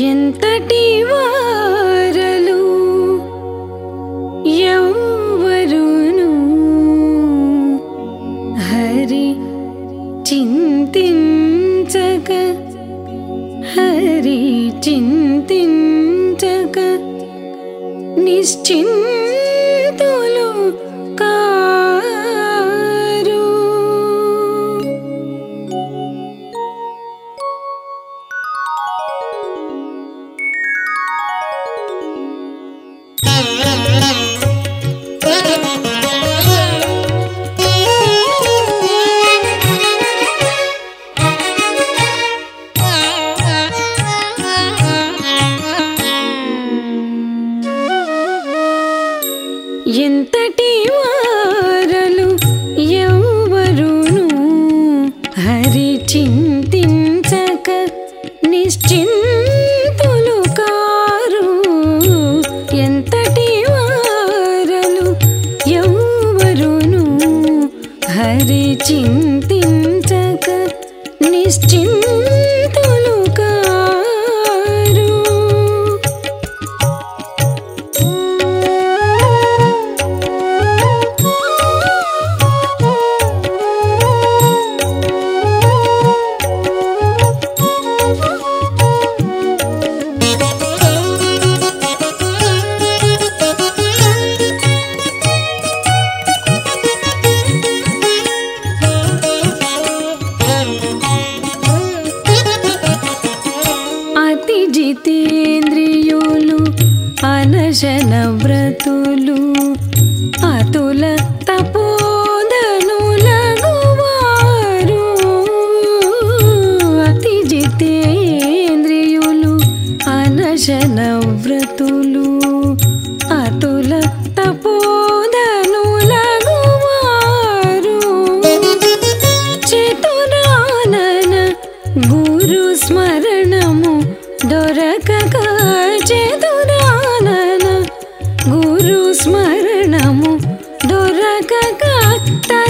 ఎంతటి వారలు ఎవ్వరును హరి చింతించక హరి చింతించక నిశ్చింత ఎంతటి వారలు ఎవ్వరును హరి చింతించక నిశ్చింతులు కారు. ఎంతటి వారలు ఎవరును హరి చింతించక భజన వ్రతులు అతుల తపోదనులగువారు అతి జితేంద్రియులు అనశన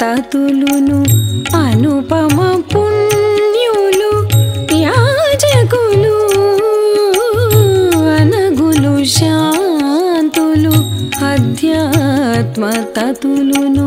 తతులును అనుపమ పుణ్యులు యాజకులు అనగులు శాంతులు అధ్యాత్మ తతులును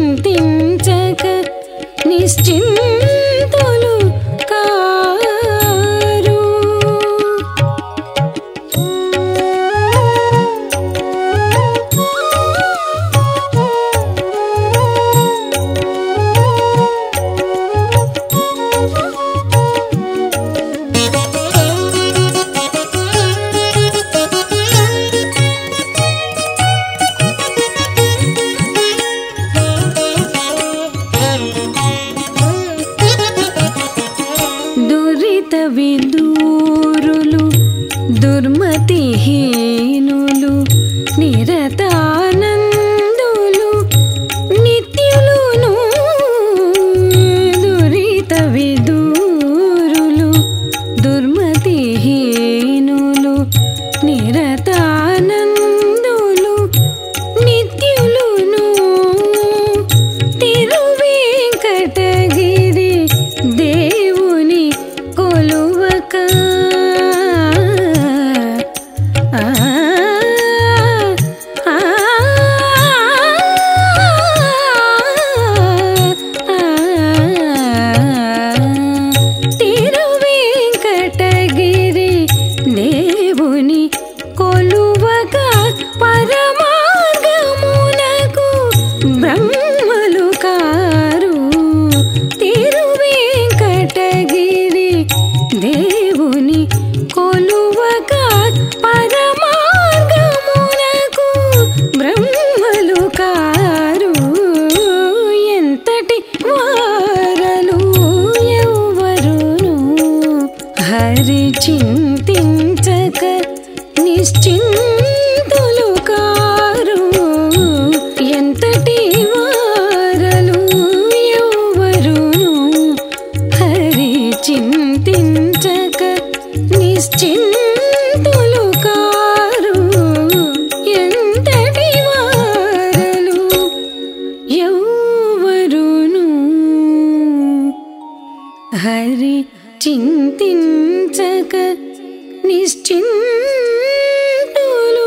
दुर्मतिहीन चिन्ति निश्चिन् टोल